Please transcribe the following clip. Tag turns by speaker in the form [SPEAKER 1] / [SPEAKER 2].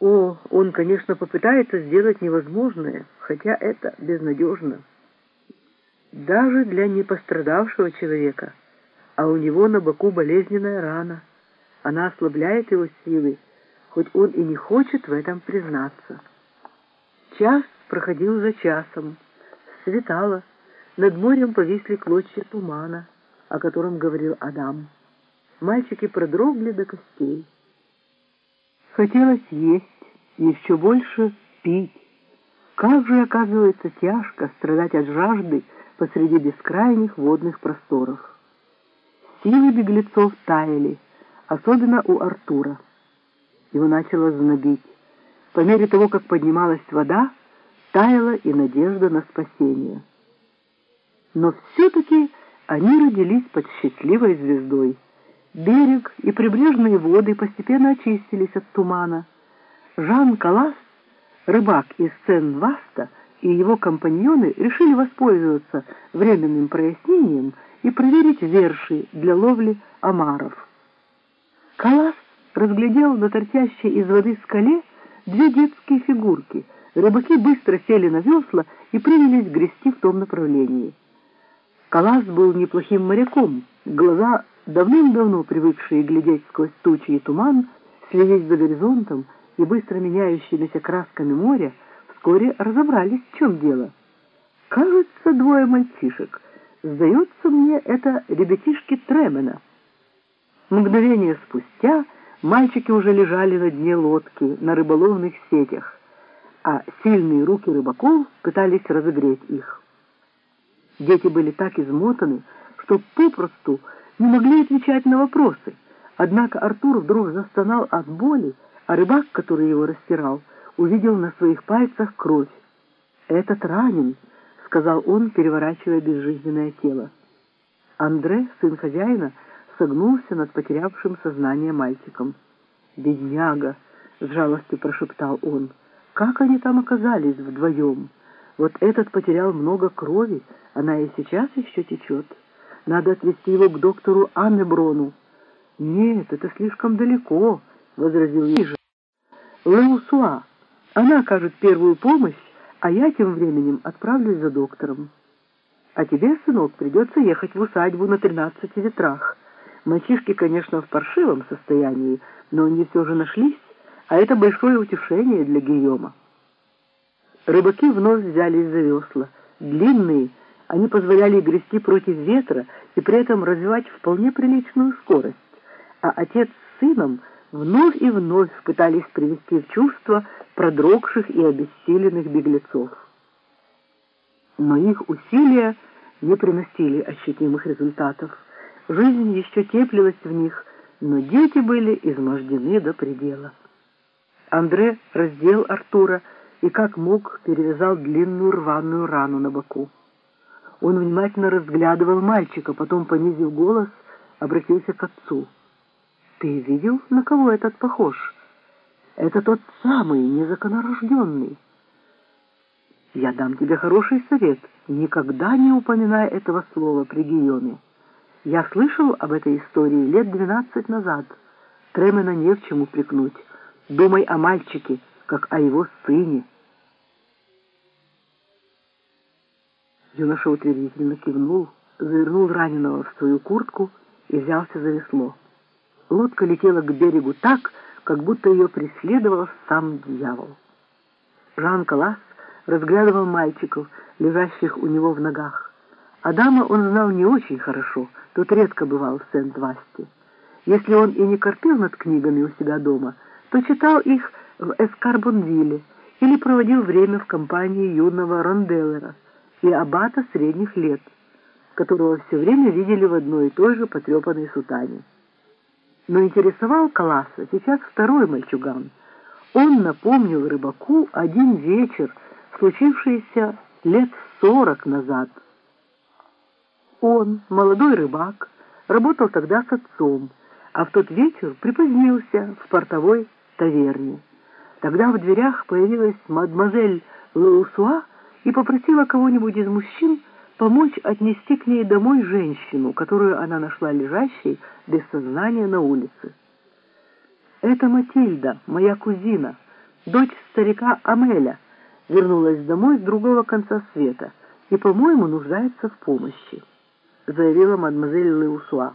[SPEAKER 1] О, он, конечно, попытается сделать невозможное, хотя это безнадежно. Даже для непострадавшего человека, а у него на боку болезненная рана. Она ослабляет его силы, хоть он и не хочет в этом признаться. Час проходил за часом. Светало. Над морем повисли клочья тумана, о котором говорил Адам. Мальчики продрогли до костей. Хотелось есть, еще больше пить. Как же, оказывается, тяжко страдать от жажды посреди бескрайних водных просторов. Силы беглецов таяли, особенно у Артура. Его начало знобить. По мере того, как поднималась вода, таяла и надежда на спасение. Но все-таки они родились под счастливой звездой. Берег и прибрежные воды постепенно очистились от тумана. Жан Калас, рыбак из Сен-Васта, и его компаньоны решили воспользоваться временным прояснением и проверить верши для ловли омаров. Калас разглядел на торчащей из воды скале две детские фигурки. Рыбаки быстро сели на весла и принялись грести в том направлении. Калас был неплохим моряком, глаза давным-давно привыкшие глядеть сквозь тучи и туман, следить за горизонтом и быстро меняющимися красками моря, вскоре разобрались, в чем дело. Кажется, двое мальчишек. Сдается мне, это ребятишки Тремена. Мгновение спустя мальчики уже лежали на дне лодки, на рыболовных сетях, а сильные руки рыбаков пытались разогреть их. Дети были так измотаны, что попросту не могли отвечать на вопросы. Однако Артур вдруг застонал от боли, а рыбак, который его растирал, увидел на своих пальцах кровь. «Этот ранен», — сказал он, переворачивая безжизненное тело. Андре, сын хозяина, согнулся над потерявшим сознание мальчиком. «Бедняга!» — с жалостью прошептал он. «Как они там оказались вдвоем? Вот этот потерял много крови, она и сейчас еще течет». Надо отвезти его к доктору Аннеброну. Нет, это слишком далеко, возразил Ежа. Леусуа, она окажет первую помощь, а я тем временем отправлюсь за доктором. А тебе, сынок, придется ехать в усадьбу на тринадцати ветрах. Мальчишки, конечно, в паршивом состоянии, но они все же нашлись, а это большое утешение для Гийома. Рыбаки вновь взялись за весла, длинные, они позволяли грести против ветра и при этом развивать вполне приличную скорость, а отец с сыном вновь и вновь пытались привести в чувство продрогших и обессиленных беглецов. Но их усилия не приносили ощутимых результатов. Жизнь еще теплилась в них, но дети были измождены до предела. Андре раздел Артура и как мог перевязал длинную рваную рану на боку. Он внимательно разглядывал мальчика, потом, понизив голос, обратился к отцу. «Ты видел, на кого этот похож? Это тот самый незаконорожденный. Я дам тебе хороший совет. Никогда не упоминай этого слова при Гийоме. Я слышал об этой истории лет двенадцать назад. Тремена не в чем упрекнуть. Думай о мальчике, как о его сыне». Юноша утвердительно кивнул, завернул раненого в свою куртку и взялся за весло. Лодка летела к берегу так, как будто ее преследовал сам дьявол. Жан Калас разглядывал мальчиков, лежащих у него в ногах. Адама он знал не очень хорошо, тот редко бывал в Сент-Васте. Если он и не корпел над книгами у себя дома, то читал их в Эскарбонвилле или проводил время в компании юного Ронделлера, и аббата средних лет, которого все время видели в одной и той же потрепанной сутане. Но интересовал Каласа сейчас второй мальчуган. Он напомнил рыбаку один вечер, случившийся лет сорок назад. Он, молодой рыбак, работал тогда с отцом, а в тот вечер припозднился в портовой таверне. Тогда в дверях появилась мадемуазель Лаусуа и попросила кого-нибудь из мужчин помочь отнести к ней домой женщину, которую она нашла лежащей без сознания на улице. «Это Матильда, моя кузина», — Дочь старика Амеля вернулась домой с другого конца света и, по-моему, нуждается в помощи, заявила мадемуазель Леусуа.